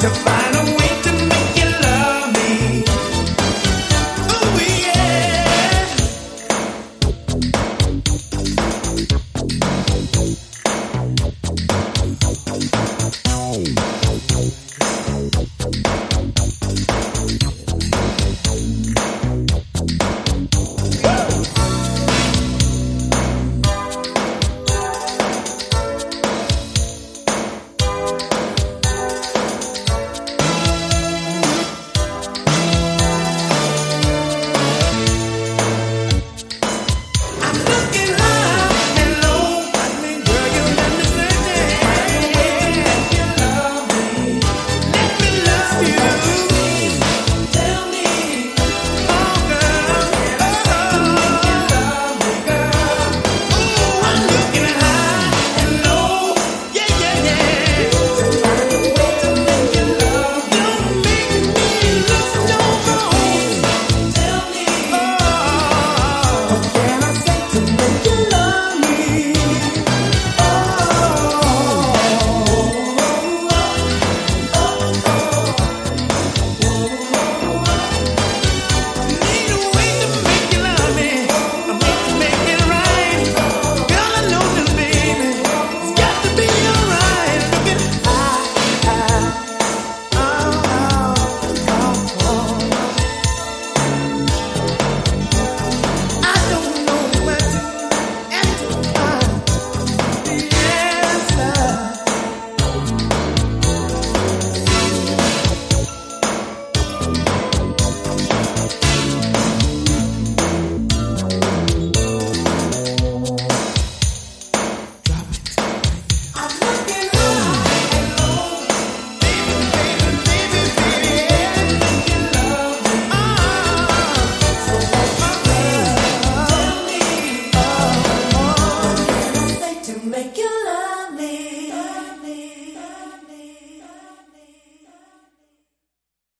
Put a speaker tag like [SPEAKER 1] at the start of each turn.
[SPEAKER 1] to find